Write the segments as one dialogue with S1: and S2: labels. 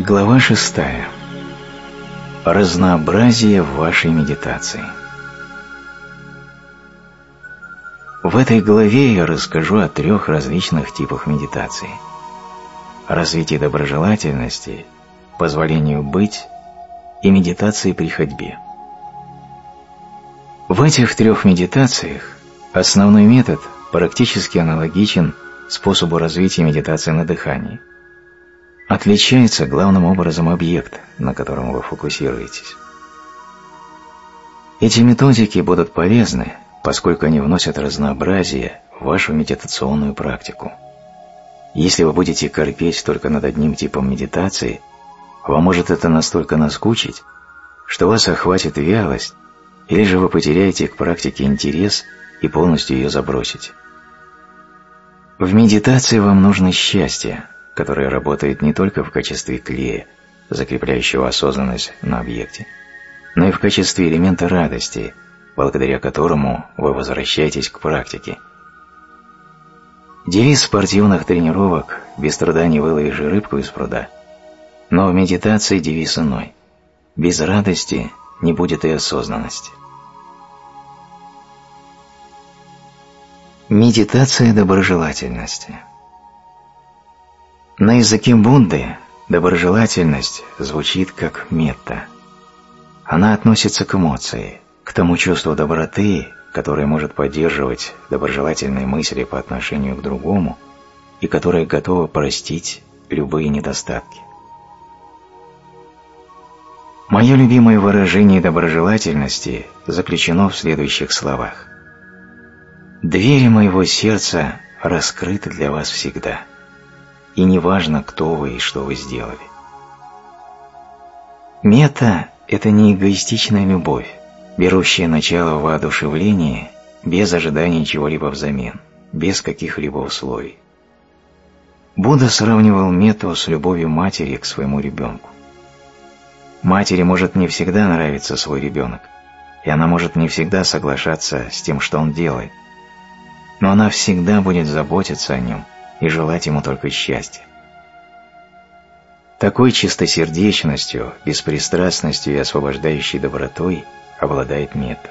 S1: Глава шестая. Разнообразие в вашей медитации. В этой главе я расскажу о трех различных типах медитации. Развитии доброжелательности, позволению быть и медитации при ходьбе. В этих трех медитациях основной метод практически аналогичен способу развития медитации на дыхании. Отличается главным образом объект, на котором вы фокусируетесь. Эти методики будут полезны, поскольку они вносят разнообразие в вашу медитационную практику. Если вы будете корпеть только над одним типом медитации, вам может это настолько наскучить, что вас охватит вялость, или же вы потеряете к практике интерес и полностью ее забросите. В медитации вам нужно счастье, которое работает не только в качестве клея, закрепляющего осознанность на объекте, но и в качестве элемента радости, благодаря которому вы возвращаетесь к практике. Девиз спортивных тренировок «Без труда не выловишь рыбку из пруда», но в медитации девиз иной «Без радости не будет и осознанности». Медитация доброжелательности На языке Будды доброжелательность звучит как метта. Она относится к эмоции, к тому чувству доброты, которое может поддерживать доброжелательные мысли по отношению к другому и которое готово простить любые недостатки. Мое любимое выражение доброжелательности заключено в следующих словах. Двери моего сердца раскрыты для вас всегда, и неважно, кто вы и что вы сделали. Мета – это не эгоистичная любовь, берущая начало в воодушевлении без ожидания чего-либо взамен, без каких-либо условий. Будда сравнивал мету с любовью матери к своему ребенку. Матери может не всегда нравиться свой ребенок, и она может не всегда соглашаться с тем, что он делает, но она всегда будет заботиться о нем и желать ему только счастья. Такой чистосердечностью, беспристрастностью и освобождающей добротой обладает мета.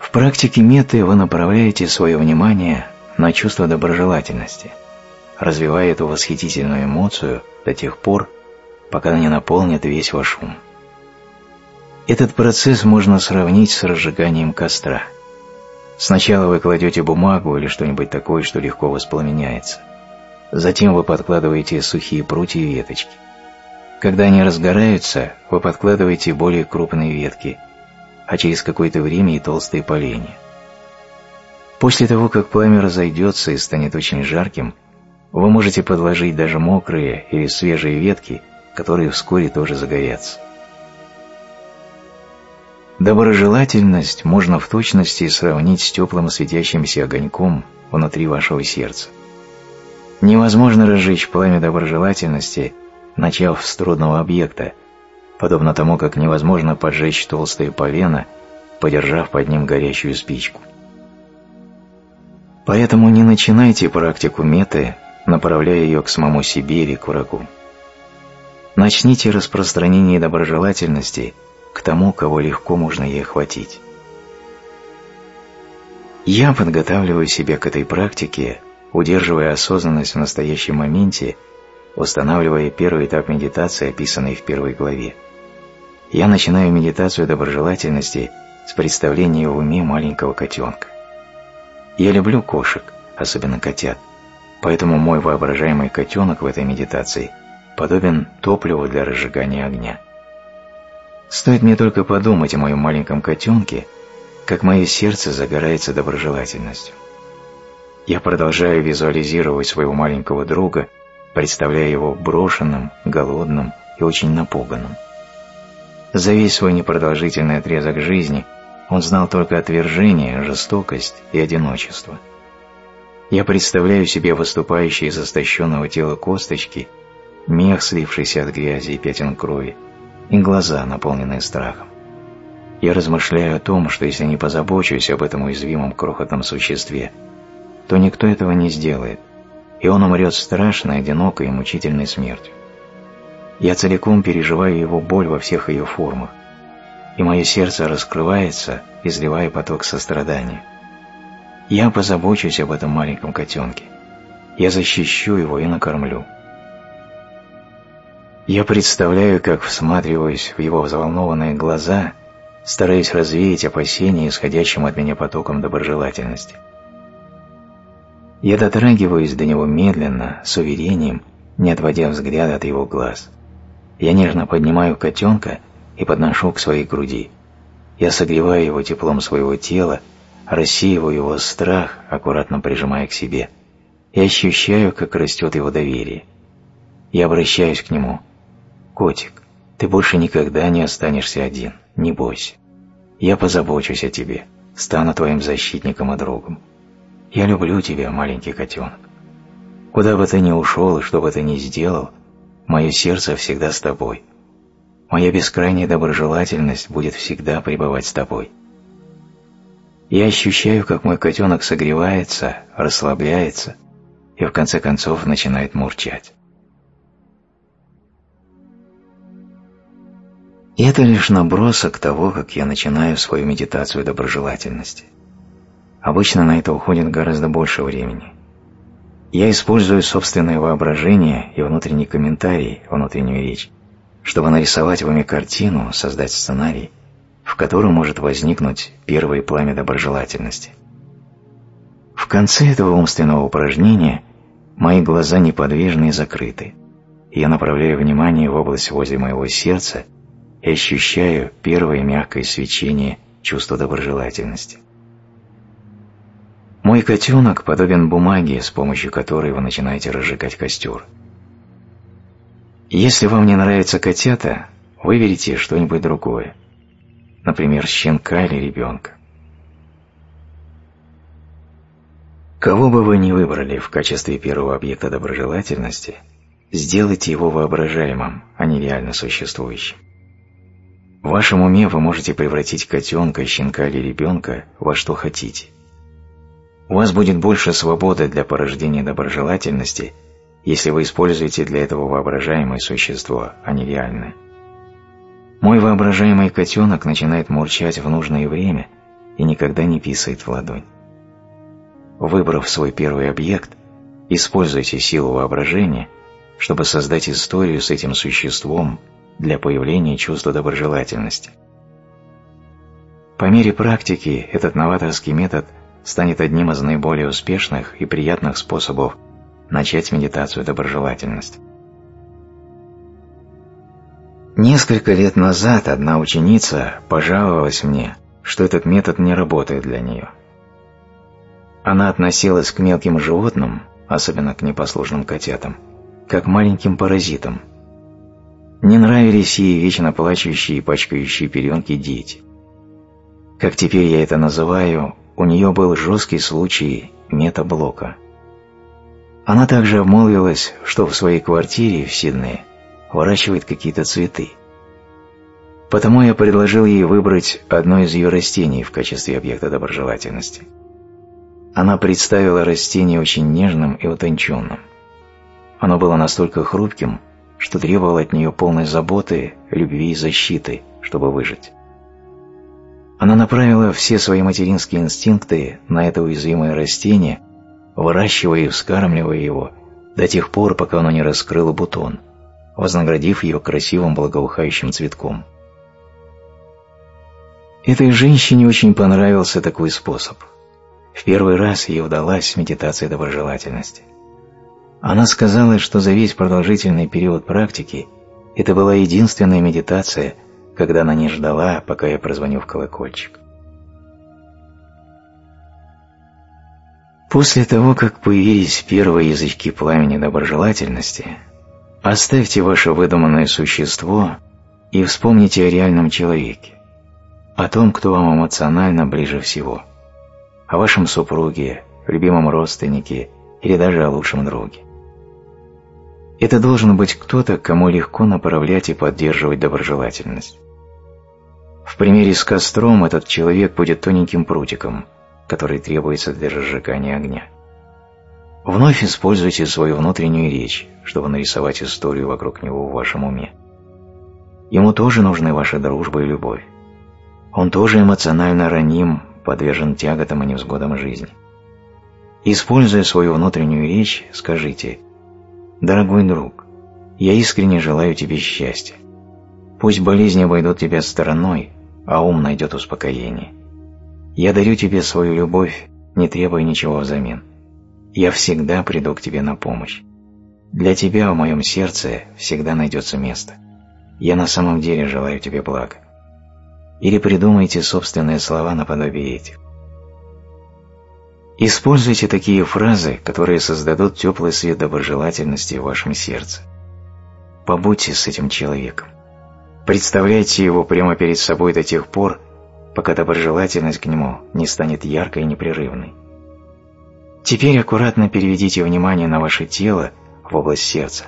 S1: В практике меты вы направляете свое внимание на чувство доброжелательности, развивая эту восхитительную эмоцию до тех пор, пока она не наполнит весь ваш ум. Этот процесс можно сравнить с разжиганием костра – Сначала вы кладете бумагу или что-нибудь такое, что легко воспламеняется. Затем вы подкладываете сухие прутья и веточки. Когда они разгораются, вы подкладываете более крупные ветки, а через какое-то время и толстые поленья. После того, как пламя разойдется и станет очень жарким, вы можете подложить даже мокрые или свежие ветки, которые вскоре тоже загорятся. Доброжелательность можно в точности сравнить с теплым светящимся огоньком внутри вашего сердца. Невозможно разжечь пламя доброжелательности, начав с трудного объекта, подобно тому, как невозможно поджечь толстое полено, подержав под ним горящую спичку. Поэтому не начинайте практику меты, направляя ее к самому себе или к врагу. Начните распространение доброжелательности – к тому, кого легко можно ей охватить. Я подготавливаю себя к этой практике, удерживая осознанность в настоящем моменте, устанавливая первый этап медитации, описанный в первой главе. Я начинаю медитацию доброжелательности с представления в уме маленького котенка. Я люблю кошек, особенно котят, поэтому мой воображаемый котенок в этой медитации подобен топливу для разжигания огня. Стоит мне только подумать о моем маленьком котенке, как мое сердце загорается доброжелательностью. Я продолжаю визуализировать своего маленького друга, представляя его брошенным, голодным и очень напуганным. За весь свой непродолжительный отрезок жизни он знал только отвержение, жестокость и одиночество. Я представляю себе выступающие из истощенного тела косточки, мех, слившийся от грязи и пятен крови, и глаза, наполненные страхом. Я размышляю о том, что если не позабочусь об этом уязвимом крохотном существе, то никто этого не сделает, и он умрет страшной, одинокой и мучительной смертью. Я целиком переживаю его боль во всех ее формах, и мое сердце раскрывается, изливая поток сострадания. Я позабочусь об этом маленьком котенке. Я защищу его и накормлю. Я представляю, как всматриваюсь в его взволнованные глаза, стараясь развеять опасения, исходящим от меня потоком доброжелательности. Я дотрагиваюсь до него медленно, с уверением, не отводя взгляда от его глаз. Я нежно поднимаю котенка и подношу к своей груди. Я согреваю его теплом своего тела, рассеиваю его страх, аккуратно прижимая к себе, и ощущаю, как растет его доверие. Я обращаюсь к нему. «Котик, ты больше никогда не останешься один, не бойся. Я позабочусь о тебе, стану твоим защитником и другом. Я люблю тебя, маленький котенок. Куда бы ты ни ушел и что бы ты ни сделал, мое сердце всегда с тобой. Моя бескрайняя доброжелательность будет всегда пребывать с тобой. Я ощущаю, как мой котенок согревается, расслабляется и в конце концов начинает мурчать. И это лишь набросок того, как я начинаю свою медитацию доброжелательности. Обычно на это уходит гораздо больше времени. Я использую собственное воображение и внутренний комментарий, внутреннюю речь, чтобы нарисовать в уме картину, создать сценарий, в котором может возникнуть первое пламя доброжелательности. В конце этого умственного упражнения мои глаза неподвижны и закрыты, я направляю внимание в область возле моего сердца и ощущаю первое мягкое свечение чувства доброжелательности. Мой котенок подобен бумаге, с помощью которой вы начинаете разжигать костер – если вам не нравятся котята, выберите что-нибудь другое, например, щенка или ребенка. Кого бы вы ни выбрали в качестве первого объекта доброжелательности, сделайте его воображаемым, а не реально существующим. В вашем уме вы можете превратить котенка, щенка или ребенка во что хотите. У вас будет больше свободы для порождения доброжелательности – если вы используете для этого воображаемое существо, а не реальное. Мой воображаемый котенок начинает мурчать в нужное время и никогда не писает в ладонь. Выбрав свой первый объект, используйте силу воображения, чтобы создать историю с этим существом для появления чувства доброжелательности. По мере практики этот новаторский метод станет одним из наиболее успешных и приятных способов начать медитацию доброжелательности. Несколько лет назад одна ученица пожаловалась мне, что этот метод не работает для нее. Она относилась к мелким животным, особенно к непослушным котятам, как маленьким паразитам. Не нравились ей вечно плачущие и пачкающие пеленки дети. Как теперь я это называю, у нее был жесткий случай метаблока – она также обмолвилась, что в своей квартире в Сиднее выращивает какие-то цветы. Потому я предложил ей выбрать одно из ее растений в качестве объекта доброжелательности. Она представила растение очень нежным и утонченным. Оно было настолько хрупким, что требовало от нее полной заботы, любви и защиты, чтобы выжить. Она направила все свои материнские инстинкты на это уязвимое растение выращивая и вскармливая его до тех пор, пока оно не раскрыло бутон, вознаградив ее красивым благоухающим цветком. Этой женщине очень понравился такой способ. В первый раз ей удалась медитация доброжелательности. Она сказала, что за весь продолжительный период практики это была единственная медитация, когда она не ждала, пока я прозвоню в колокольчик. После того, как появились первые язычки пламени доброжелательности, оставьте ваше выдуманное существо и вспомните о реальном человеке, о том, кто вам эмоционально ближе всего, о вашем супруге, любимом родственнике или даже о лучшем друге. Это должен быть кто-то, кому легко направлять и поддерживать доброжелательность. В примере с костром этот человек будет тоненьким прутиком – который требуется для разжигания огня. Вновь используйте свою внутреннюю речь, чтобы нарисовать историю вокруг него в вашем уме. Ему тоже нужны ваша дружба и любовь. Он тоже эмоционально раним, подвержен тяготам и невзгодам жизни. Используя свою внутреннюю речь, скажите «Дорогой друг, я искренне желаю тебе счастья. Пусть болезни обойдут тебя стороной, а ум найдет успокоение. Я дарю тебе свою любовь, не требуя ничего взамен. Я всегда приду к тебе на помощь. Для тебя в моем сердце всегда найдется место. Я на самом деле желаю тебе блага. Или придумайте собственные слова наподобие этих. Используйте такие фразы, которые создадут теплый свет доброжелательности в вашем сердце. Побудьте с этим человеком. Представляйте его прямо перед собой до тех пор, пока доброжелательность к нему не станет яркой и непрерывной. Теперь аккуратно переведите внимание на ваше тело в область сердца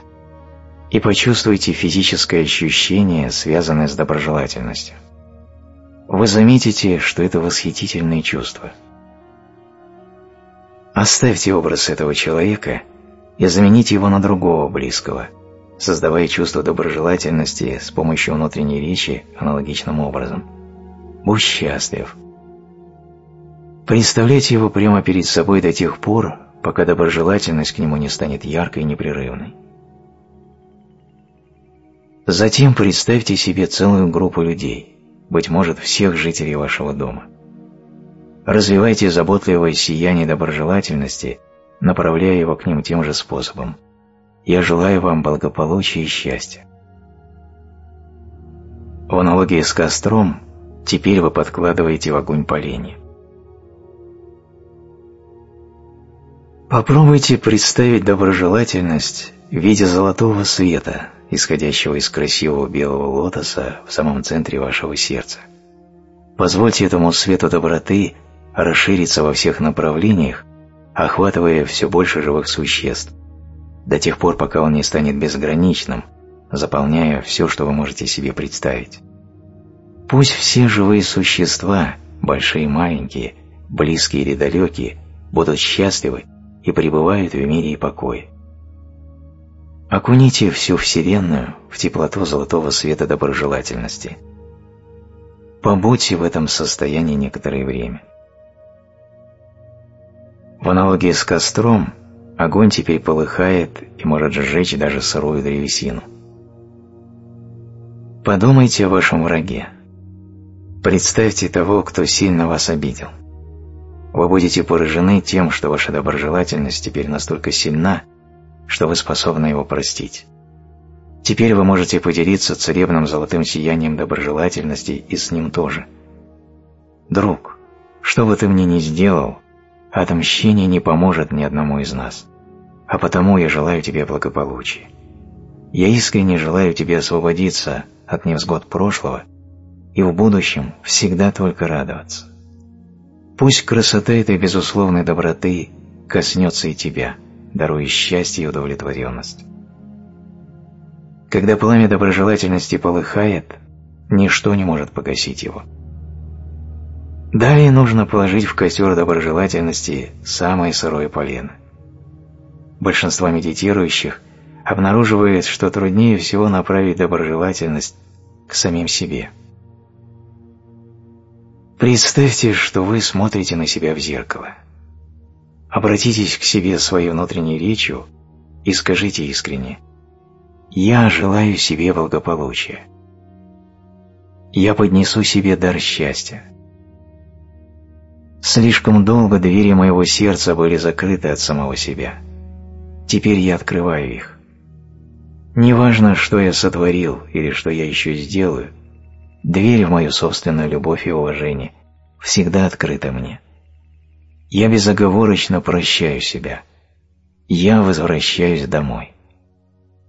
S1: и почувствуйте физическое ощущение, связанное с доброжелательностью. Вы заметите, что это восхитительное чувство. Оставьте образ этого человека и замените его на другого близкого, создавая чувство доброжелательности с помощью внутренней речи аналогичным образом. Будь счастлив. Представляйте его прямо перед собой до тех пор, пока доброжелательность к нему не станет яркой и непрерывной. Затем представьте себе целую группу людей, быть может, всех жителей вашего дома. Развивайте заботливое сияние доброжелательности, направляя его к ним тем же способом – я желаю вам благополучия и счастья. В аналогии с костром теперь вы подкладываете в огонь поленья. Попробуйте представить доброжелательность в виде золотого света, исходящего из красивого белого лотоса в самом центре вашего сердца. Позвольте этому свету доброты расшириться во всех направлениях, охватывая все больше живых существ, до тех пор, пока он не станет безграничным, заполняя все, что вы можете себе представить. Пусть все живые существа, большие и маленькие, близкие или далекие, будут счастливы и пребывают в мире и покое. Окуните всю Вселенную в теплоту золотого света доброжелательности. Побудьте в этом состоянии некоторое время. В аналогии с костром Огонь теперь полыхает и может сжечь даже сырую древесину. Подумайте о вашем враге. Представьте того, кто сильно вас обидел. Вы будете поражены тем, что ваша доброжелательность теперь настолько сильна, что вы способны его простить. Теперь вы можете поделиться целебным золотым сиянием доброжелательности и с ним тоже. Друг, что бы ты мне ни сделал, отмщение не поможет ни одному из нас а потому я желаю тебе благополучия. Я искренне желаю тебе освободиться от невзгод прошлого и в будущем всегда только радоваться. Пусть красота этой безусловной доброты коснется и тебя, даруя счастье и удовлетворенность. Когда пламя доброжелательности полыхает, ничто не может погасить его. Далее нужно положить в костер доброжелательности самое сырое полено – большинство медитирующих обнаруживает, что труднее всего направить доброжелательность к самим себе. Представьте, что вы смотрите на себя в зеркало. Обратитесь к себе своей внутренней речью и скажите искренне «Я желаю себе благополучия». «Я поднесу себе дар счастья». Слишком долго двери моего сердца были закрыты от самого себя – Теперь я открываю их. Неважно, что я сотворил или что я еще сделаю, дверь в мою собственную любовь и уважение всегда открыта мне. Я безоговорочно прощаю себя. Я возвращаюсь домой.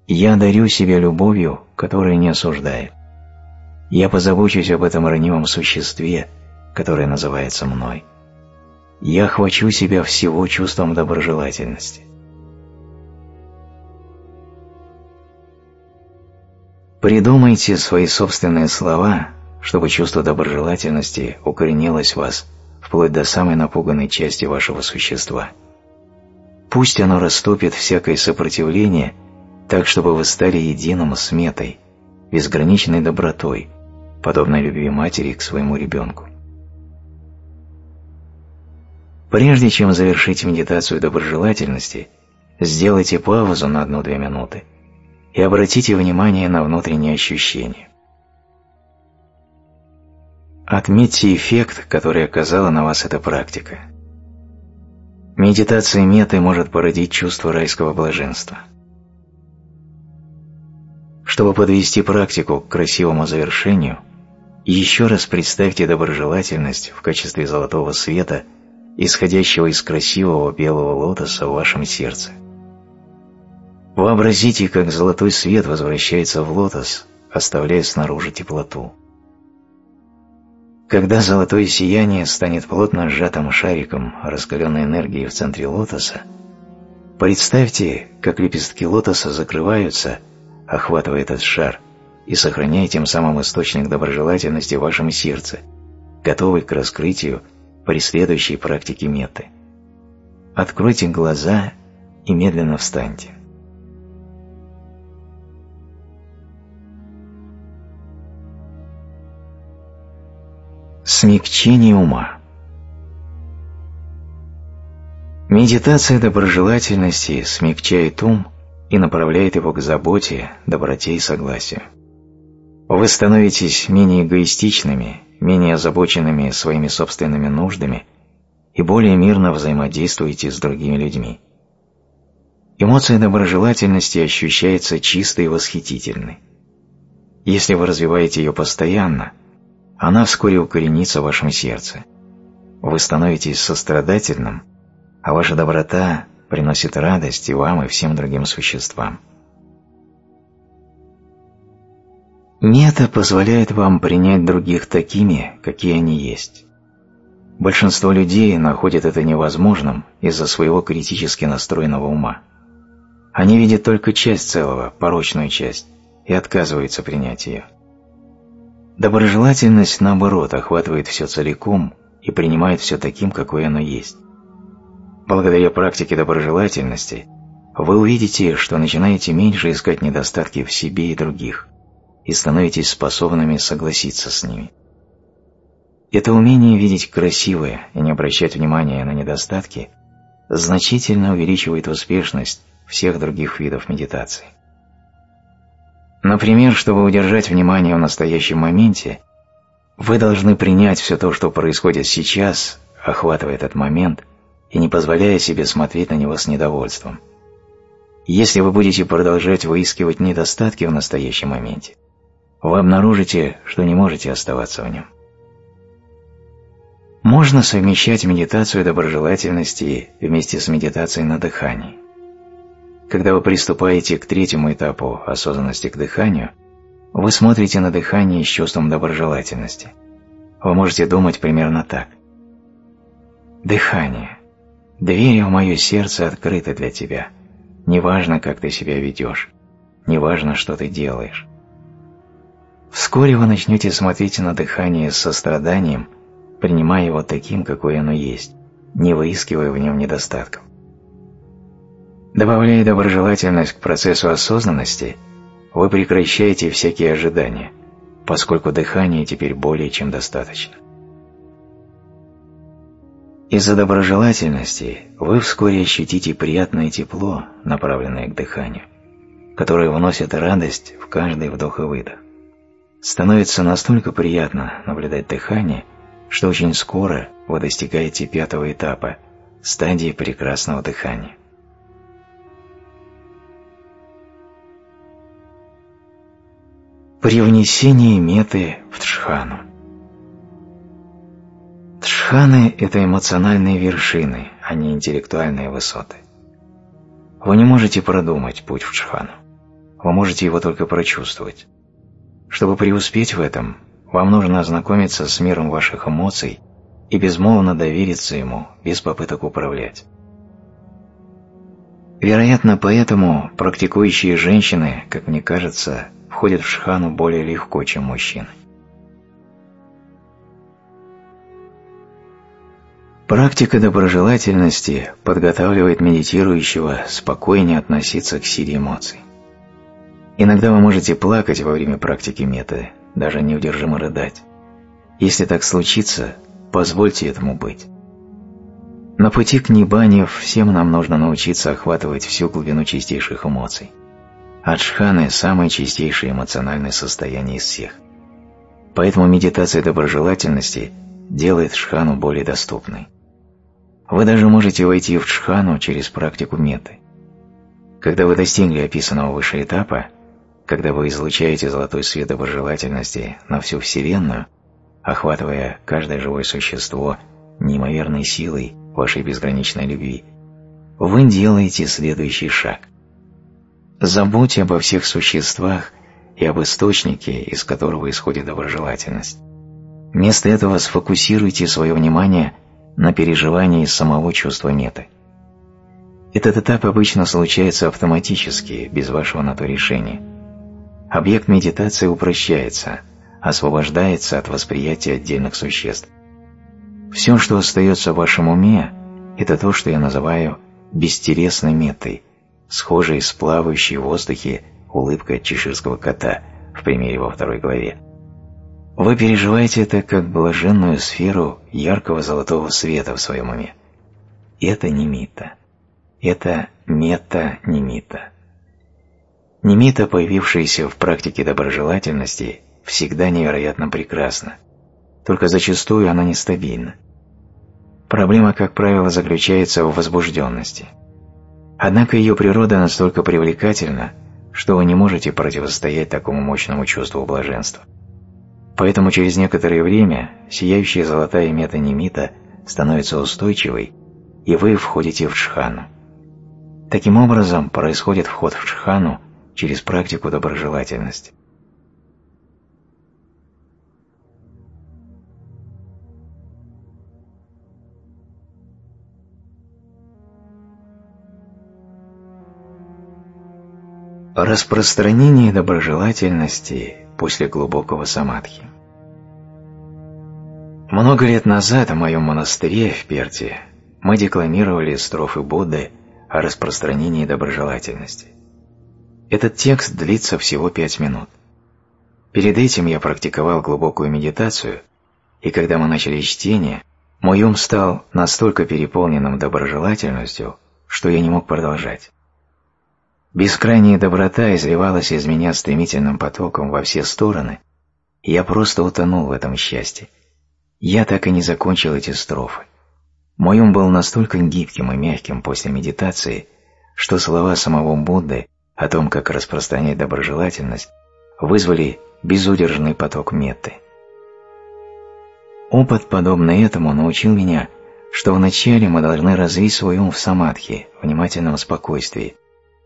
S1: Я дарю себя любовью, которая не осуждает. Я позабочусь об этом ранимом существе, которое называется мной. Я хвачу себя всего чувством доброжелательности. Придумайте свои собственные слова, чтобы чувство доброжелательности укоренилось в вас вплоть до самой напуганной части вашего существа. Пусть оно растопит всякое сопротивление, так, чтобы вы стали единым с метой, безграничной добротой, подобной любви матери к своему ребенку. Прежде чем завершить медитацию доброжелательности, сделайте паузу на одну-две минуты и обратите внимание на внутренние ощущения. Отметьте эффект, который оказала на вас эта практика. Медитация меты может породить чувство райского блаженства. Чтобы подвести практику к красивому завершению, еще раз представьте доброжелательность в качестве золотого света, исходящего из красивого белого лотоса в вашем сердце. Вообразите, как золотой свет возвращается в лотос, оставляя снаружи теплоту. Когда золотое сияние станет плотно сжатым шариком раскаленной энергии в центре лотоса, представьте, как лепестки лотоса закрываются, охватывая этот шар, и сохраняя тем самым источник доброжелательности в вашем сердце, готовый к раскрытию при следующей практике меты. Откройте глаза и медленно встаньте. Смягчение ума Медитация доброжелательности смягчает ум и направляет его к заботе, доброте и согласию. Вы становитесь менее эгоистичными, менее озабоченными своими собственными нуждами и более мирно взаимодействуете с другими людьми. Эмоция доброжелательности ощущается чистой и восхитительной. Если вы развиваете ее постоянно – она вскоре укоренится в вашем сердце. Вы становитесь сострадательным, а ваша доброта приносит радость и вам, и всем другим существам. Мета позволяет вам принять других такими, какие они есть. Большинство людей находят это невозможным из-за своего критически настроенного ума. Они видят только часть целого, порочную часть, и отказываются принять ее. Доброжелательность, наоборот, охватывает все целиком и принимает все таким, какое оно есть. Благодаря практике доброжелательности вы увидите, что начинаете меньше искать недостатки в себе и других и становитесь способными согласиться с ними. Это умение видеть красивое и не обращать внимания на недостатки значительно увеличивает успешность всех других видов медитации. Например, чтобы удержать внимание в настоящем моменте, вы должны принять все то, что происходит сейчас, охватывая этот момент и не позволяя себе смотреть на него с недовольством. Если вы будете продолжать выискивать недостатки в настоящем моменте, вы обнаружите, что не можете оставаться в нем. Можно совмещать медитацию доброжелательности вместе с медитацией на дыхании. Когда вы приступаете к третьему этапу осознанности к дыханию, вы смотрите на дыхание с чувством доброжелательности. Вы можете думать примерно так. Дыхание. Двери в мое сердце открыты для тебя. Неважно, как ты себя ведешь. Неважно, что ты делаешь. Вскоре вы начнете смотреть на дыхание с состраданием, принимая его таким, какое оно есть, не выискивая в нем недостатков. Добавляя доброжелательность к процессу осознанности, вы прекращаете всякие ожидания, поскольку дыхания теперь более чем достаточно. Из-за доброжелательности вы вскоре ощутите приятное тепло, направленное к дыханию, которое вносит радость в каждый вдох и выдох. Становится настолько приятно наблюдать дыхание, что очень скоро вы достигаете пятого этапа – стадии прекрасного дыхания. Привнесение меты в Тшхану Тшханы – это эмоциональные вершины, а не интеллектуальные высоты. Вы не можете продумать путь в Тшхану. Вы можете его только прочувствовать. Чтобы преуспеть в этом, вам нужно ознакомиться с миром ваших эмоций и безмолвно довериться ему, без попыток управлять. Вероятно, поэтому практикующие женщины, как мне кажется, входят в шхану более легко, чем мужчины. Практика доброжелательности подготавливает медитирующего спокойнее относиться к силе эмоций. Иногда вы можете плакать во время практики метода, даже неудержимо рыдать. Если так случится, позвольте этому быть. На пути к Нибане всем нам нужно научиться охватывать всю глубину чистейших эмоций. Аджханы – самое чистейшее эмоциональное состояние из всех. Поэтому медитация доброжелательности делает шхану более доступной. Вы даже можете войти в джхану через практику меты. Когда вы достигли описанного выше этапа, когда вы излучаете золотой свет доброжелательности на всю Вселенную, охватывая каждое живое существо неимоверной силой вашей безграничной любви, вы делаете следующий шаг. Забудьте обо всех существах и об источнике, из которого исходит доброжелательность. Вместо этого сфокусируйте свое внимание на переживании самого чувства меты. Этот этап обычно случается автоматически, без вашего на то решения. Объект медитации упрощается, освобождается от восприятия отдельных существ. Все, что остается в вашем уме, это то, что я называю бестересной метой, схожей с плавающей в воздухе улыбкой чеширского кота в примере во второй главе. Вы переживаете это как блаженную сферу яркого золотого света в своем уме. Это не мита. Это мета-немита. Немита, появившаяся в практике доброжелательности, всегда невероятно прекрасна. Только зачастую она нестабильна. Проблема, как правило, заключается в возбужденности. Однако ее природа настолько привлекательна, что вы не можете противостоять такому мощному чувству блаженства. Поэтому через некоторое время сияющая золотая метанимита становится устойчивой, и вы входите в джхану. Таким образом происходит вход в джхану через практику доброжелательности. Распространение доброжелательности после глубокого самадхи. Много лет назад в моем монастыре в Перте мы декламировали строфы Будды о распространении доброжелательности. Этот текст длится всего пять минут. Перед этим я практиковал глубокую медитацию, и когда мы начали чтение, мой ум стал настолько переполненным доброжелательностью, что я не мог продолжать. Бескрайняя доброта изливалась из меня стремительным потоком во все стороны, и я просто утонул в этом счастье. Я так и не закончил эти строфы. Мой ум был настолько гибким и мягким после медитации, что слова самого Будды о том, как распространять доброжелательность, вызвали безудержный поток метты. Опыт, подобный этому, научил меня, что вначале мы должны развить свой ум в самадхи, внимательном спокойствии,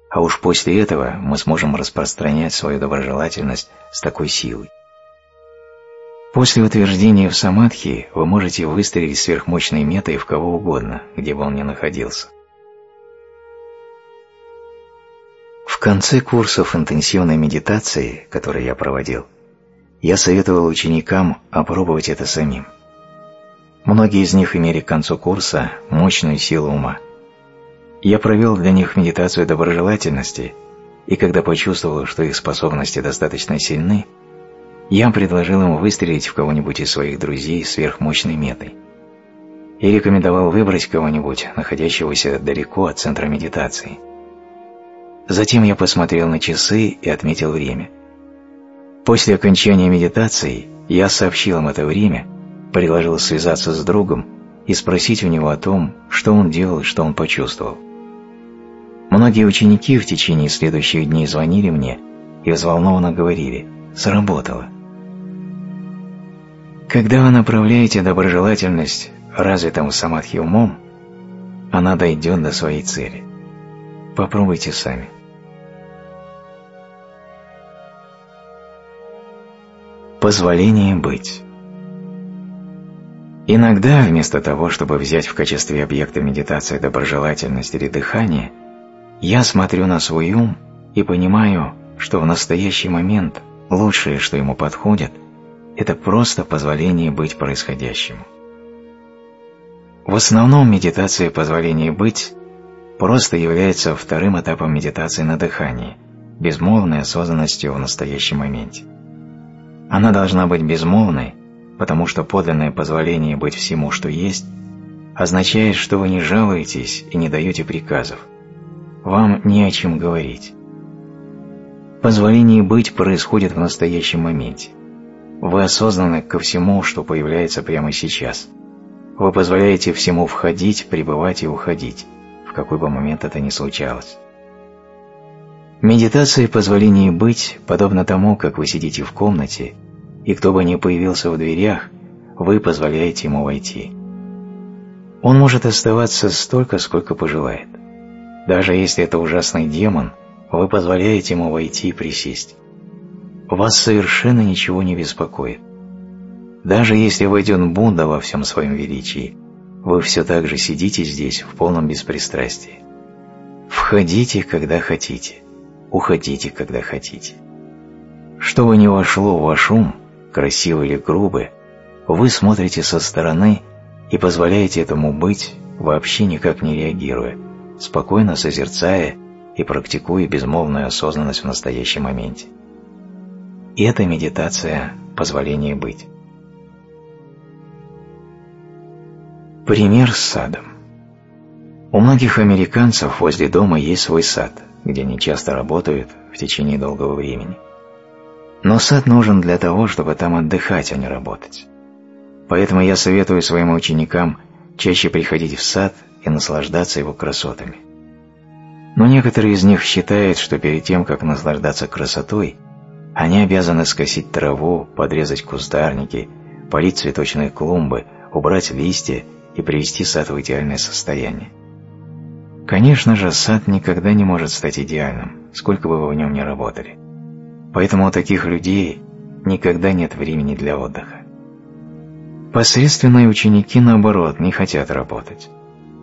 S1: а уж после этого мы сможем распространять свою доброжелательность с такой силой. После утверждения в самадхи вы можете выстрелить сверхмощной метой в кого угодно, где бы он ни находился. Конце курсов интенсивной медитации, которые я проводил, я советовал ученикам опробовать это самим. Многие из них имели к концу курса мощную силу ума – я провел для них медитацию доброжелательности, и когда почувствовал, что их способности достаточно сильны, я предложил им выстрелить в кого-нибудь из своих друзей сверхмощной метой. И рекомендовал выбрать кого-нибудь, находящегося далеко от центра медитации. Затем я посмотрел на часы и отметил время. После окончания медитации я сообщил им это время, предложил связаться с другом и спросить у него о том, что он делал и что он почувствовал. Многие ученики в течение следующих дней звонили мне и взволнованно говорили «Сработало». Когда вы направляете доброжелательность развитым самадхи умом, она дойдет до своей цели. Попробуйте сами. Позволение быть. Иногда, вместо того, чтобы взять в качестве объекта медитации доброжелательность или дыхание – я смотрю на свой ум и понимаю, что в настоящий момент лучшее, что ему подходит, это просто позволение быть происходящему. В основном медитация позволения быть просто является вторым этапом медитации на дыхании, безмолвной осознанностью в настоящем моменте. Она должна быть безмолвной, потому что подлинное позволение быть всему, что есть, означает, что вы не жалуетесь и не даете приказов. Вам не о чем говорить. Позволение быть происходит в настоящем моменте. Вы осознаны ко всему, что появляется прямо сейчас. Вы позволяете всему входить, пребывать и уходить, какой бы момент это ни случалось. Медитация позволения быть подобна тому, как вы сидите в комнате, и кто бы ни появился в дверях, вы позволяете ему войти. Он может оставаться столько, сколько пожелает. Даже если это ужасный демон – вы позволяете ему войти и присесть. Вас совершенно ничего не беспокоит. Даже если войдет Будда во всем своем величии, вы все так же сидите здесь в полном беспристрастии. Входите, когда хотите, уходите, когда хотите. Что бы ни вошло в ваш ум, красиво или грубо, вы смотрите со стороны и позволяете этому быть, вообще никак не реагируя, спокойно созерцая и практикуя безмолвную осознанность в настоящем моменте. И это медитация позволения быть. Пример с садом. У многих американцев возле дома есть свой сад, где они часто работают в течение долгого времени. Но сад нужен для того, чтобы там отдыхать, а не работать. Поэтому я советую своим ученикам чаще приходить в сад и наслаждаться его красотами. Но некоторые из них считают, что перед тем, как наслаждаться красотой, они обязаны скосить траву, подрезать кустарники, полить цветочные клумбы, убрать листья и привести сад в идеальное состояние. Конечно же, сад никогда не может стать идеальным, сколько бы вы в нем ни работали. Поэтому у таких людей никогда нет времени для отдыха. Посредственные ученики, наоборот, не хотят работать.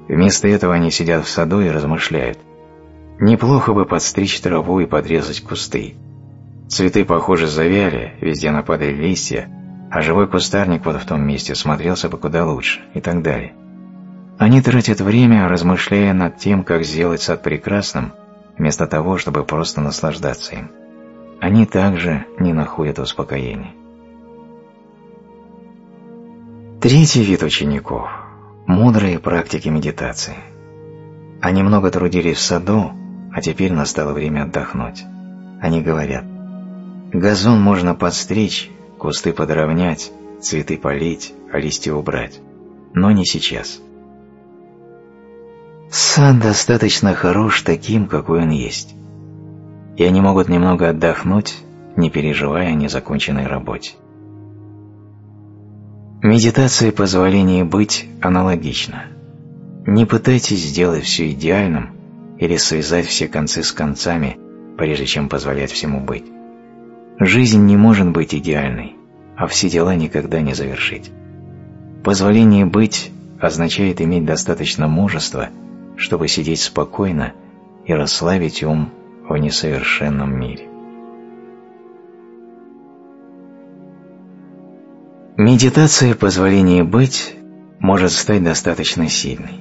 S1: Вместо этого они сидят в саду и размышляют, Неплохо бы подстричь траву и подрезать кусты. Цветы, похоже, завяли, везде нападали листья, а живой кустарник вот в том месте смотрелся бы куда лучше и так далее. Они тратят время, размышляя над тем, как сделать сад прекрасным, вместо того, чтобы просто наслаждаться им. Они также не находят успокоения. Третий вид учеников – мудрые практики медитации. Они много трудились в саду, а теперь настало время отдохнуть. Они говорят, газон можно подстричь, кусты подровнять, цветы полить, а листья убрать, но не сейчас. Сад достаточно хорош таким, какой он есть, и они могут немного отдохнуть, не переживая о незаконченной работе. Медитация позволения быть аналогична. Не пытайтесь сделать все идеальным, или связать все концы с концами, прежде чем позволять всему быть. Жизнь не может быть идеальной, а все дела никогда не завершить. Позволение быть означает иметь достаточно мужества, чтобы сидеть спокойно и расслабить ум в несовершенном мире. Медитация позволения быть может стать достаточно сильной.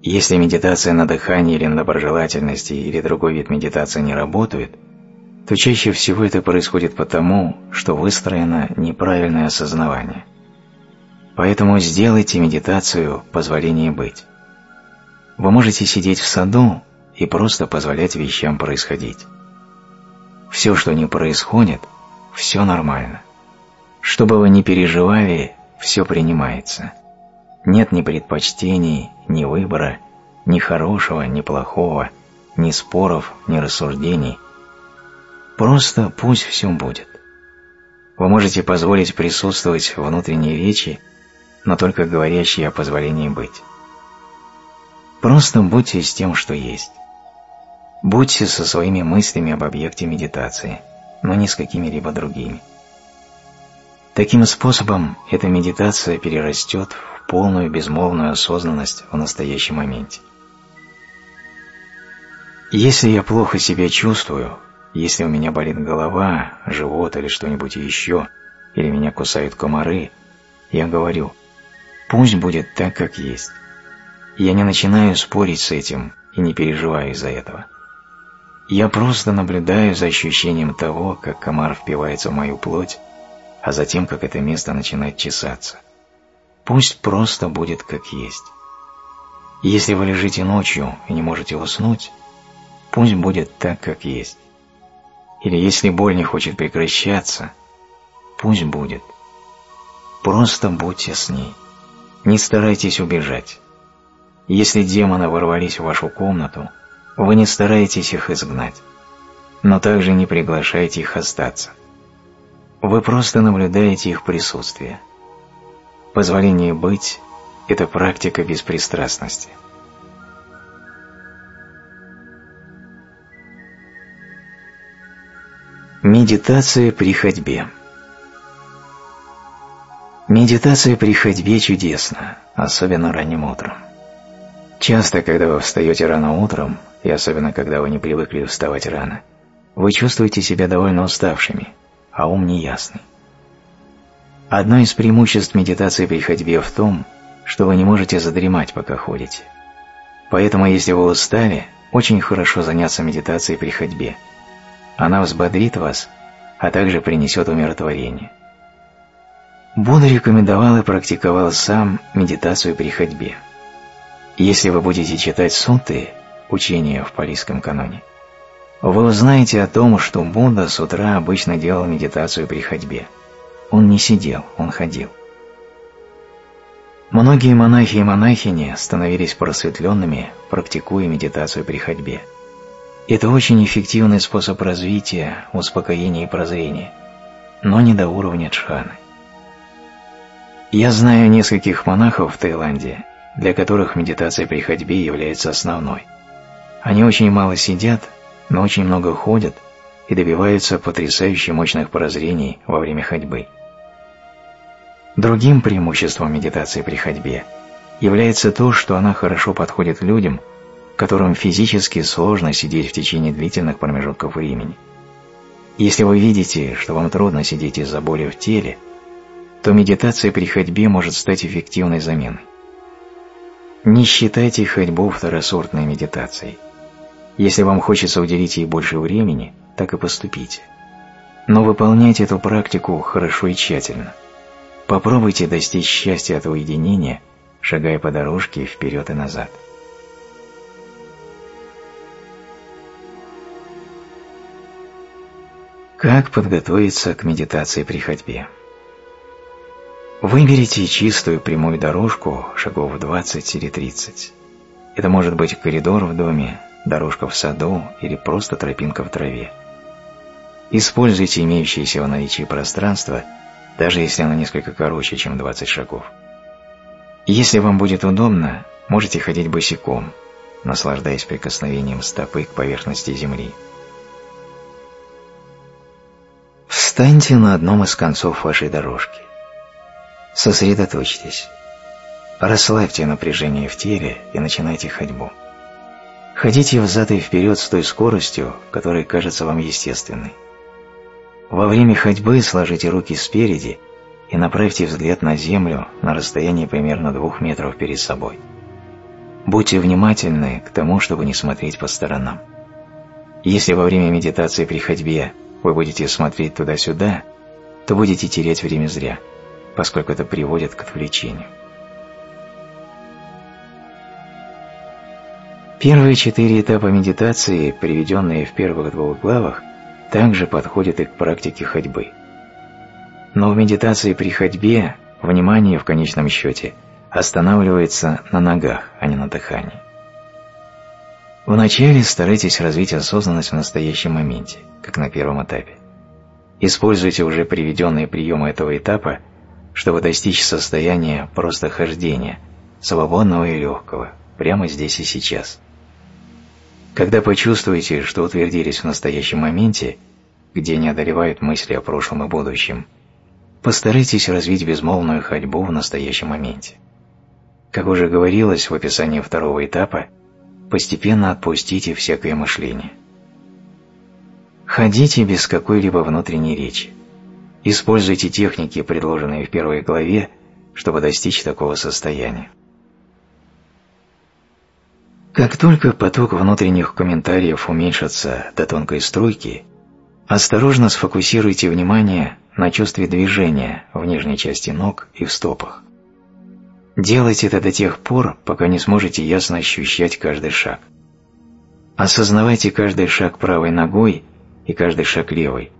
S1: Если медитация на дыхании или на доброжелательности или другой вид медитации не работает, то чаще всего это происходит потому, что выстроено неправильное осознавание. Поэтому сделайте медитацию позволение быть. Вы можете сидеть в саду и просто позволять вещам происходить. Все, что не происходит, все нормально. Что бы вы ни переживали, все принимается. Нет ни предпочтений, ни выбора, ни хорошего, ни плохого, ни споров, ни рассуждений. Просто пусть все будет. Вы можете позволить присутствовать внутренней речи, но только говорящей о позволении быть. Просто будьте с тем, что есть. Будьте со своими мыслями об объекте медитации, но не с какими-либо другими. Таким способом эта медитация перерастет в полную безмолвную осознанность в настоящем моменте. Если я плохо себя чувствую, если у меня болит голова, живот или что-нибудь еще, или меня кусают комары, я говорю Пусть будет так, как есть. Я не начинаю спорить с этим и не переживаю из-за этого. Я просто наблюдаю за ощущением того, как комар впивается в мою плоть, а затем, как это место начинает чесаться. Пусть просто будет как есть. Если вы лежите ночью и не можете уснуть, пусть будет так, как есть. Или если боль не хочет прекращаться, пусть будет. Просто будьте с ней. Не старайтесь убежать. Если демоны ворвались в вашу комнату, вы не стараетесь их изгнать, но также не приглашайте их остаться. Вы просто наблюдаете их присутствие. Позволение быть – это практика беспристрастности. Медитация при ходьбе Медитация при ходьбе чудесна, особенно ранним утром. Часто, когда вы встаете рано утром, и особенно когда вы не привыкли вставать рано, вы чувствуете себя довольно уставшими, а ум неясный. Одно из преимуществ медитации при ходьбе в том, что вы не можете задремать, пока ходите. Поэтому, если вы устали, очень хорошо заняться медитацией при ходьбе. Она взбодрит вас, а также принесет умиротворение. Будда рекомендовал и практиковал сам медитацию при ходьбе. Если вы будете читать сутты, учения в палийском каноне, вы узнаете о том, что Будда с утра обычно делал медитацию при ходьбе. Он не сидел, он ходил. Многие монахи и монахини становились просветленными, практикуя медитацию при ходьбе. Это очень эффективный способ развития, успокоения и прозрения, но не до уровня джханы. Я знаю нескольких монахов в Таиланде, для которых медитация при ходьбе является основной. Они очень мало сидят, но очень много ходят и добиваются потрясающе мощных прозрений во время ходьбы. Другим преимуществом медитации при ходьбе является то, что она хорошо подходит людям, которым физически сложно сидеть в течение длительных промежутков времени. Если вы видите, что вам трудно сидеть из-за боли в теле, то медитация при ходьбе может стать эффективной заменой. Не считайте ходьбу второсортной медитацией. Если вам хочется уделить ей больше времени, так и поступите. Но выполняйте эту практику хорошо и тщательно. Попробуйте достичь счастья от уединения, шагая по дорожке вперед и назад. Как подготовиться к медитации при ходьбе? Выберите чистую прямую дорожку шагов 20 или 30. Это может быть коридор в доме, дорожка в саду или просто тропинка в траве. Используйте имеющееся в наличии пространство, даже если оно несколько короче, чем 20 шагов. Если вам будет удобно, можете ходить босиком, наслаждаясь прикосновением стопы к поверхности земли. Встаньте на одном из концов вашей дорожки. Сосредоточьтесь. Расслабьте напряжение в теле и начинайте ходьбу. Ходите взад и вперед с той скоростью, которая кажется вам естественной. Во время ходьбы сложите руки спереди и направьте взгляд на землю на расстоянии примерно двух метров перед собой. Будьте внимательны к тому, чтобы не смотреть по сторонам. Если во время медитации при ходьбе вы будете смотреть туда-сюда, то будете терять время зря – поскольку это приводит к отвлечению. Первые четыре этапа медитации, приведенные в первых двух главах, также подходят и к практике ходьбы. Но в медитации при ходьбе внимание в конечном счете останавливается на ногах, а не на дыхании. Вначале старайтесь развить осознанность в настоящем моменте, как на первом этапе. Используйте уже приведенные приемы этого этапа чтобы достичь состояния просто хождения, свободного и легкого, прямо здесь и сейчас. Когда почувствуете, что утвердились в настоящем моменте, где не одолевают мысли о прошлом и будущем, постарайтесь развить безмолвную ходьбу в настоящем моменте. Как уже говорилось в описании второго этапа, постепенно отпустите всякое мышление. Ходите без какой-либо внутренней речи. Используйте техники, предложенные в первой главе, чтобы достичь такого состояния. Как только поток внутренних комментариев уменьшится до тонкой струйки, осторожно сфокусируйте внимание на чувстве движения в нижней части ног и в стопах. Делайте это до тех пор, пока не сможете ясно ощущать каждый шаг. Осознавайте каждый шаг правой ногой и каждый шаг левой,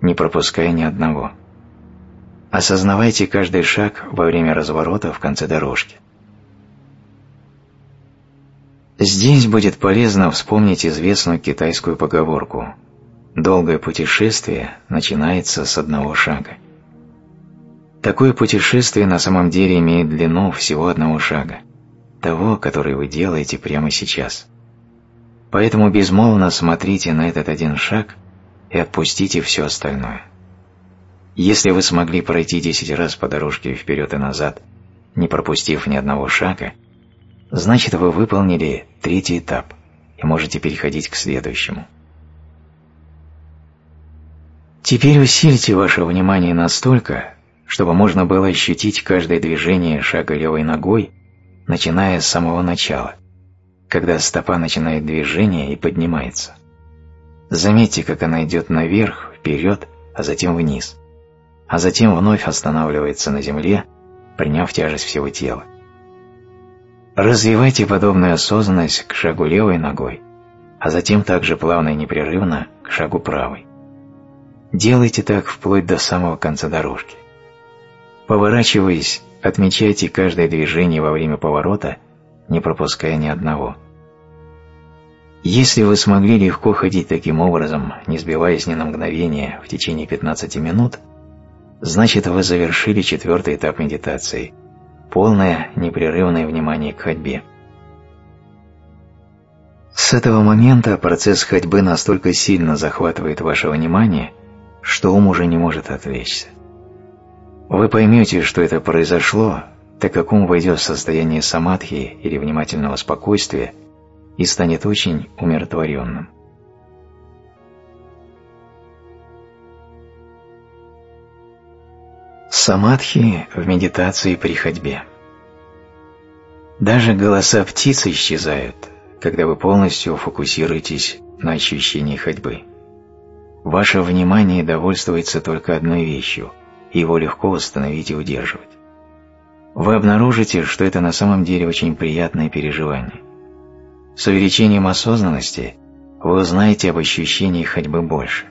S1: не пропуская ни одного. Осознавайте каждый шаг во время разворота в конце дорожки. Здесь будет полезно вспомнить известную китайскую поговорку «Долгое путешествие начинается с одного шага». Такое путешествие на самом деле имеет длину всего одного шага, того, который вы делаете прямо сейчас. Поэтому безмолвно смотрите на этот один шаг и отпустите все остальное. Если вы смогли пройти 10 раз по дорожке вперед и назад, не пропустив ни одного шага, значит вы выполнили третий этап и можете переходить к следующему. Теперь усильте ваше внимание настолько, чтобы можно было ощутить каждое движение шага левой ногой, начиная с самого начала, когда стопа начинает движение и поднимается. Заметьте, как она идет наверх, вперед, а затем вниз, а затем вновь останавливается на земле, приняв тяжесть всего тела. Развивайте подобную осознанность к шагу левой ногой, а затем также плавно и непрерывно к шагу правой. Делайте так вплоть до самого конца дорожки. Поворачиваясь, отмечайте каждое движение во время поворота, не пропуская ни одного. Если вы смогли легко ходить таким образом, не сбиваясь ни на мгновение в течение 15 минут, значит вы завершили четвертый этап медитации – полное непрерывное внимание к ходьбе. С этого момента процесс ходьбы настолько сильно захватывает ваше внимание, что ум уже не может отвлечься. Вы поймете, что это произошло, так как ум войдет в состояние самадхи или внимательного спокойствия и станет очень умиротворенным. Самадхи в медитации при ходьбе. Даже голоса птиц исчезают, когда вы полностью фокусируетесь на ощущении ходьбы. Ваше внимание довольствуется только одной вещью, его легко восстановить и удерживать. Вы обнаружите, что это на самом деле очень приятное переживание. С увеличением осознанности вы узнаете об ощущении ходьбы больше.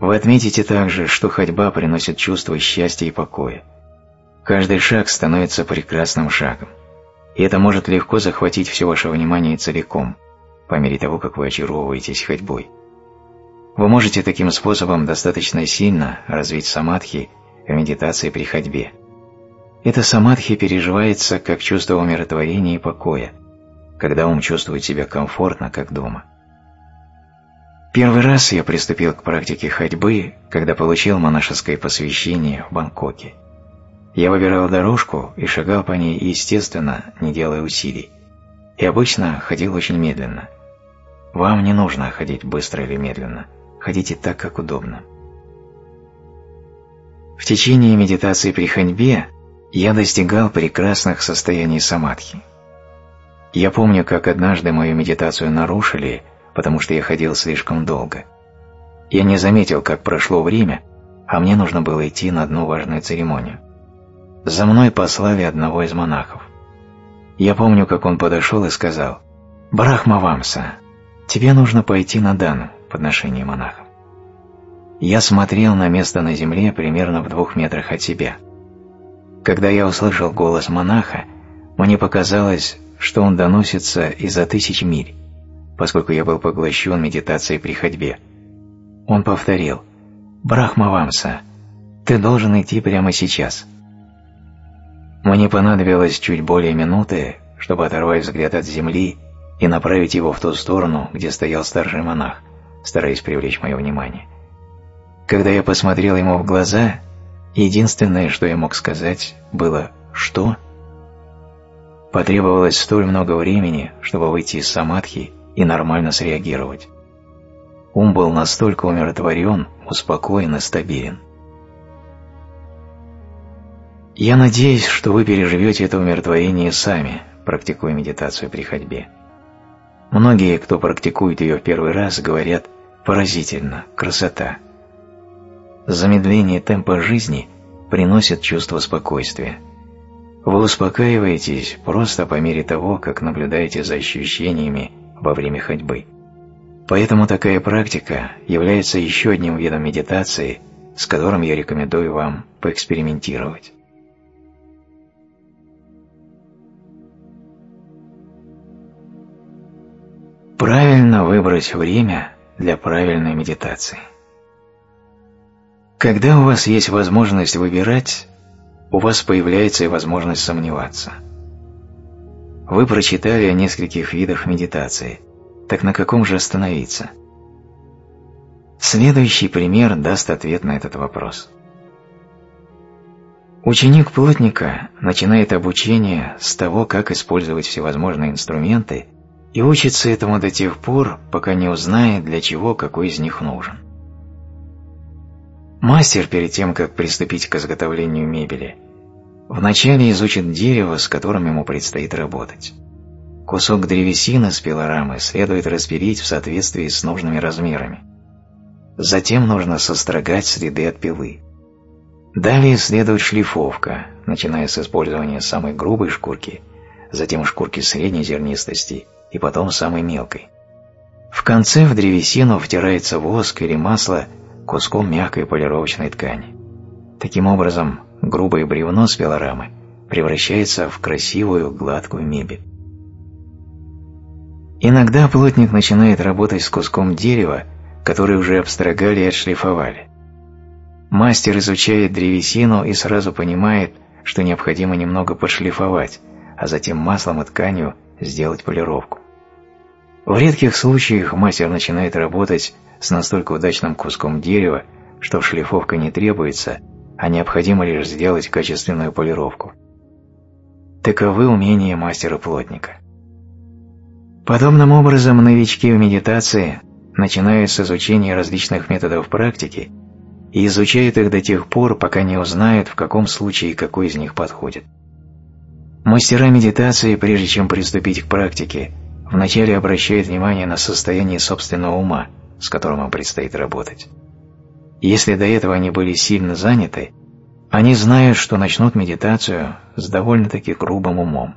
S1: Вы отметите также, что ходьба приносит чувство счастья и покоя. Каждый шаг становится прекрасным шагом, и это может легко захватить все ваше внимание целиком, по мере того, как вы очаровываетесь ходьбой. Вы можете таким способом достаточно сильно развить самадхи в медитации при ходьбе. Это самадхи переживается как чувство умиротворения и покоя, когда ум чувствует себя комфортно, как дома. Первый раз я приступил к практике ходьбы, когда получил монашеское посвящение в Бангкоке. Я выбирал дорожку и шагал по ней естественно, не делая усилий. И обычно ходил очень медленно. Вам не нужно ходить быстро или медленно. Ходите так, как удобно. В течение медитации при ходьбе я достигал прекрасных состояний самадхи. Я помню, как однажды мою медитацию нарушили – потому что я ходил слишком долго. Я не заметил, как прошло время, а мне нужно было идти на одну важную церемонию. За мной послали одного из монахов. Я помню, как он подошел и сказал «Брахма Вамса, тебе нужно пойти на дану, подношение монахам». Я смотрел на место на земле примерно в двух метрах от себя. Когда я услышал голос монаха, мне показалось, что он доносится из-за тысяч миль поскольку я был поглощен медитацией при ходьбе. Он повторил «Брахмавамса, ты должен идти прямо сейчас». Мне понадобилось чуть более минуты, чтобы оторвать взгляд от земли и направить его в ту сторону, где стоял старший монах, стараясь привлечь мое внимание. Когда я посмотрел ему в глаза, единственное, что я мог сказать, было «Что?». Потребовалось столь много времени, чтобы выйти из самадхи и нормально среагировать. Ум был настолько умиротворен, успокоен и стабилен. Я надеюсь, что вы переживете это умиротворение сами, практикуя медитацию при ходьбе. Многие, кто практикует ее в первый раз, говорят «поразительно, красота». Замедление темпа жизни приносит чувство спокойствия. Вы успокаиваетесь просто по мере того, как наблюдаете за ощущениями во время ходьбы. Поэтому такая практика является еще одним видом медитации, с которым я рекомендую вам поэкспериментировать. Правильно выбрать время для правильной медитации. Когда у вас есть возможность выбирать, у вас появляется и возможность сомневаться. Вы прочитали о нескольких видах медитации, так на каком же остановиться? Следующий пример даст ответ на этот вопрос. Ученик плотника начинает обучение с того, как использовать всевозможные инструменты и учится этому до тех пор, пока не узнает, для чего какой из них нужен. Мастер перед тем, как приступить к изготовлению мебели, вначале изучит дерево, с которым ему предстоит работать. Кусок древесины с пилорамы следует распилить в соответствии с нужными размерами. Затем нужно сострогать следы от пилы. Далее следует шлифовка, начиная с использования самой грубой шкурки, затем шкурки средней зернистости и потом самой мелкой. В конце в древесину втирается воск или масло куском мягкой полировочной ткани. Таким образом, грубое бревно с пилорамы превращается в красивую гладкую мебель. Иногда плотник начинает работать с куском дерева, который уже обстрогали и отшлифовали. Мастер изучает древесину и сразу понимает, что необходимо немного подшлифовать, а затем маслом и тканью сделать полировку. В редких случаях мастер начинает работать с настолько удачным куском дерева, что шлифовка не требуется, а необходимо лишь сделать качественную полировку. Таковы умения мастера-плотника. Подобным образом новички в медитации начинают с изучения различных методов практики и изучают их до тех пор, пока не узнают, в каком случае какой из них подходит. Мастера медитации, прежде чем приступить к практике, вначале обращают внимание на состояние собственного ума, с которым им предстоит работать. Если до этого они были сильно заняты, они знают, что начнут медитацию с довольно-таки грубым умом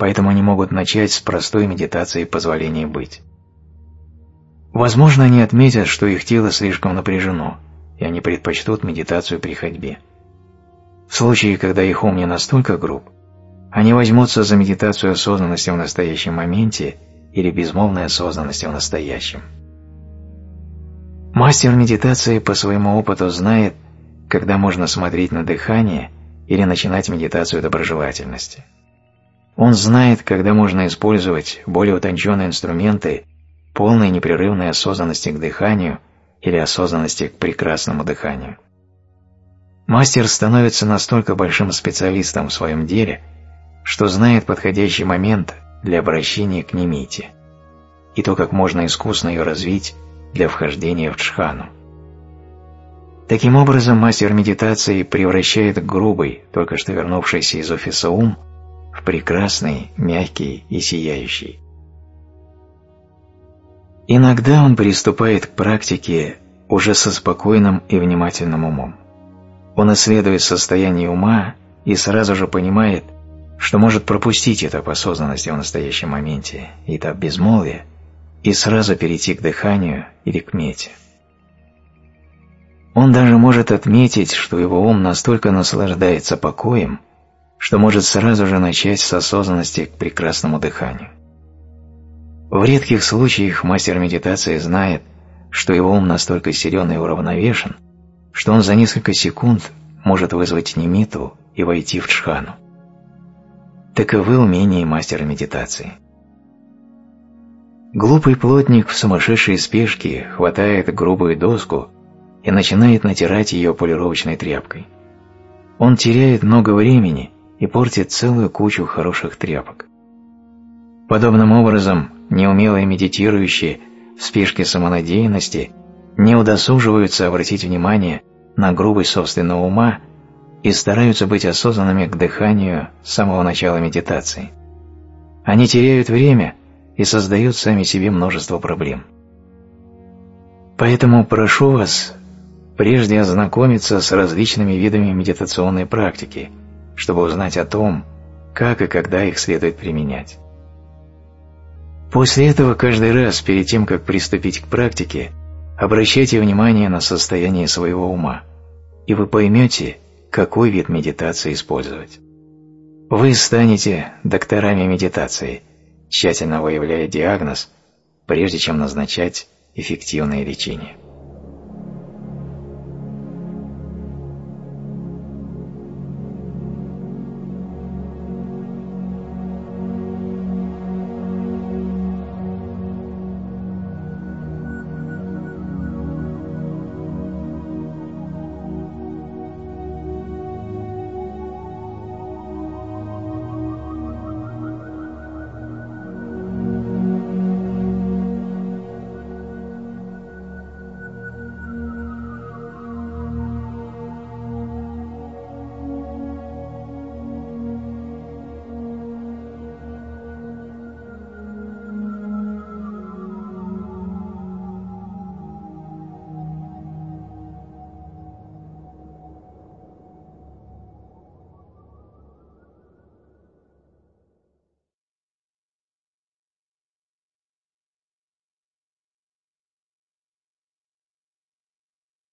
S1: поэтому они могут начать с простой медитации позволения быть. Возможно, они отметят, что их тело слишком напряжено, и они предпочтут медитацию при ходьбе. В случае, когда их ум не настолько груб, они возьмутся за медитацию осознанности в настоящем моменте или безмолвной осознанности в настоящем. Мастер медитации по своему опыту знает, когда можно смотреть на дыхание или начинать медитацию доброжелательности. Он знает, когда можно использовать более утонченные инструменты полной непрерывной осознанности к дыханию или осознанности к прекрасному дыханию. Мастер становится настолько большим специалистом в своем деле, что знает подходящий момент для обращения к немите и то, как можно искусно ее развить для вхождения в джхану. Таким образом, мастер медитации превращает грубый, только что вернувшийся из офиса ум – в прекрасный, мягкий и сияющий. Иногда он приступает к практике уже со спокойным и внимательным умом. Он исследует состояние ума и сразу же понимает, что может пропустить этап осознанности в настоящем моменте, этап безмолвия, и сразу перейти к дыханию или к мете. Он даже может отметить, что его ум настолько наслаждается покоем, что может сразу же начать с осознанности к прекрасному дыханию. В редких случаях мастер медитации знает, что его ум настолько силен и уравновешен, что он за несколько секунд может вызвать немиту и войти в джхану. Таковы умения мастера медитации. Глупый плотник в сумасшедшей спешке хватает грубую доску и начинает натирать ее полировочной тряпкой. Он теряет много времени и портит целую кучу хороших тряпок. Подобным образом, неумелые медитирующие в спешке самонадеянности не удосуживаются обратить внимание на грубость собственного ума и стараются быть осознанными к дыханию с самого начала медитации. Они теряют время и создают сами себе множество проблем. Поэтому прошу вас прежде ознакомиться с различными видами медитационной практики, чтобы узнать о том, как и когда их следует применять. После этого каждый раз перед тем, как приступить к практике, обращайте внимание на состояние своего ума, и вы поймете, какой вид медитации использовать. Вы станете докторами медитации, тщательно выявляя диагноз, прежде чем назначать эффективное лечение.